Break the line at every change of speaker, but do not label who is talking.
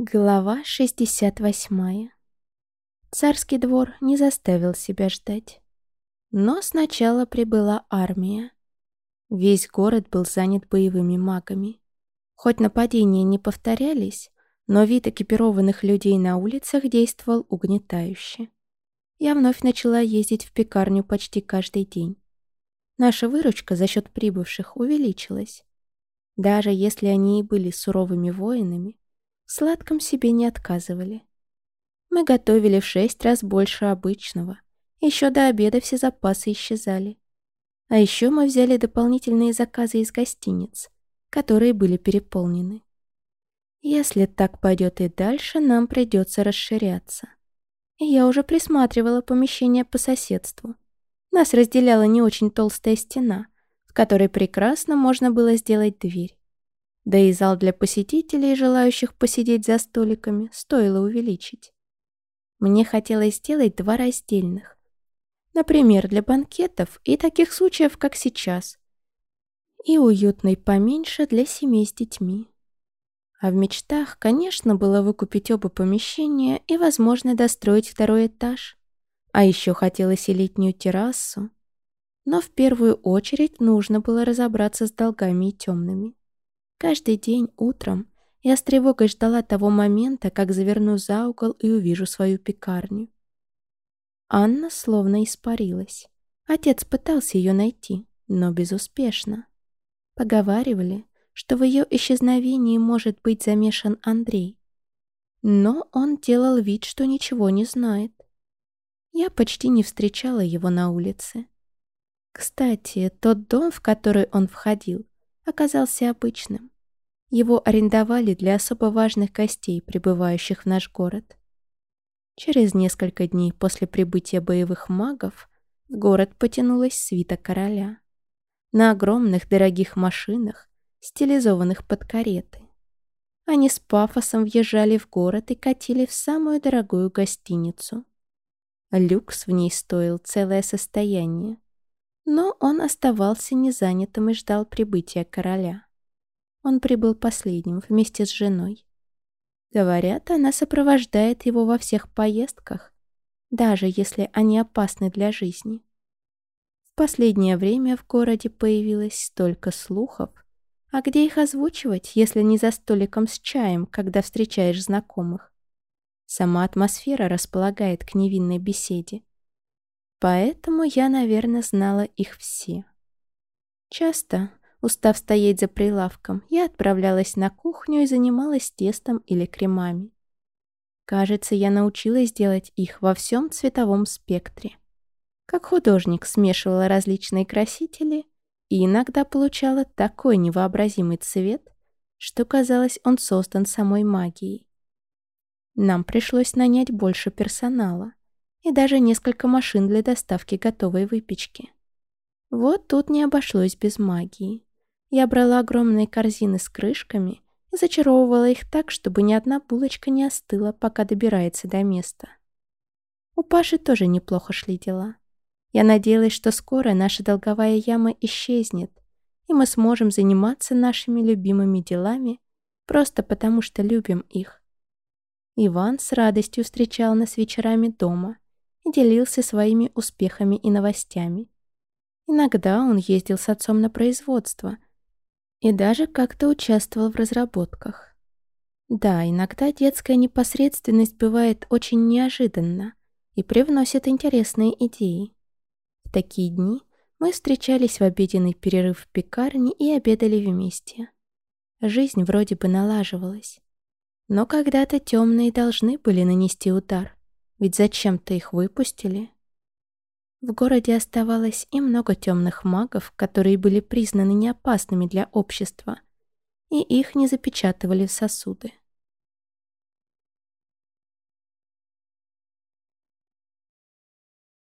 Глава 68 Царский двор не заставил себя ждать. Но сначала прибыла армия. Весь город был занят боевыми магами. Хоть нападения не повторялись, но вид экипированных людей на улицах действовал угнетающе. Я вновь начала ездить в пекарню почти каждый день. Наша выручка за счет прибывших увеличилась. Даже если они и были суровыми воинами, сладком себе не отказывали. Мы готовили в шесть раз больше обычного. Еще до обеда все запасы исчезали. А еще мы взяли дополнительные заказы из гостиниц, которые были переполнены. Если так пойдет и дальше, нам придется расширяться. Я уже присматривала помещение по соседству. Нас разделяла не очень толстая стена, в которой прекрасно можно было сделать дверь. Да и зал для посетителей, желающих посидеть за столиками, стоило увеличить. Мне хотелось сделать два раздельных. Например, для банкетов и таких случаев, как сейчас. И уютный поменьше для семей с детьми. А в мечтах, конечно, было выкупить оба помещения и, возможно, достроить второй этаж. А еще хотелось и летнюю террасу. Но в первую очередь нужно было разобраться с долгами и темными. Каждый день утром я с тревогой ждала того момента, как заверну за угол и увижу свою пекарню. Анна словно испарилась. Отец пытался ее найти, но безуспешно. Поговаривали, что в ее исчезновении может быть замешан Андрей. Но он делал вид, что ничего не знает. Я почти не встречала его на улице. Кстати, тот дом, в который он входил, оказался обычным. Его арендовали для особо важных гостей, прибывающих в наш город. Через несколько дней после прибытия боевых магов в город потянулась свита короля. На огромных дорогих машинах, стилизованных под кареты. Они с пафосом въезжали в город и катили в самую дорогую гостиницу. Люкс в ней стоил целое состояние. Но он оставался незанятым и ждал прибытия короля. Он прибыл последним вместе с женой. Говорят, она сопровождает его во всех поездках, даже если они опасны для жизни. В последнее время в городе появилось столько слухов, а где их озвучивать, если не за столиком с чаем, когда встречаешь знакомых? Сама атмосфера располагает к невинной беседе. Поэтому я, наверное, знала их все. Часто, устав стоять за прилавком, я отправлялась на кухню и занималась тестом или кремами. Кажется, я научилась делать их во всем цветовом спектре. Как художник смешивала различные красители и иногда получала такой невообразимый цвет, что казалось, он создан самой магией. Нам пришлось нанять больше персонала и даже несколько машин для доставки готовой выпечки. Вот тут не обошлось без магии. Я брала огромные корзины с крышками и зачаровывала их так, чтобы ни одна булочка не остыла, пока добирается до места. У Паши тоже неплохо шли дела. Я надеялась, что скоро наша долговая яма исчезнет, и мы сможем заниматься нашими любимыми делами просто потому, что любим их. Иван с радостью встречал нас вечерами дома и делился своими успехами и новостями. Иногда он ездил с отцом на производство и даже как-то участвовал в разработках. Да, иногда детская непосредственность бывает очень неожиданна и привносит интересные идеи. В такие дни мы встречались в обеденный перерыв в пекарне и обедали вместе. Жизнь вроде бы налаживалась. Но когда-то темные должны были нанести удар, ведь зачем-то их выпустили. В городе оставалось и много темных магов, которые были признаны неопасными для общества, и их не запечатывали в сосуды.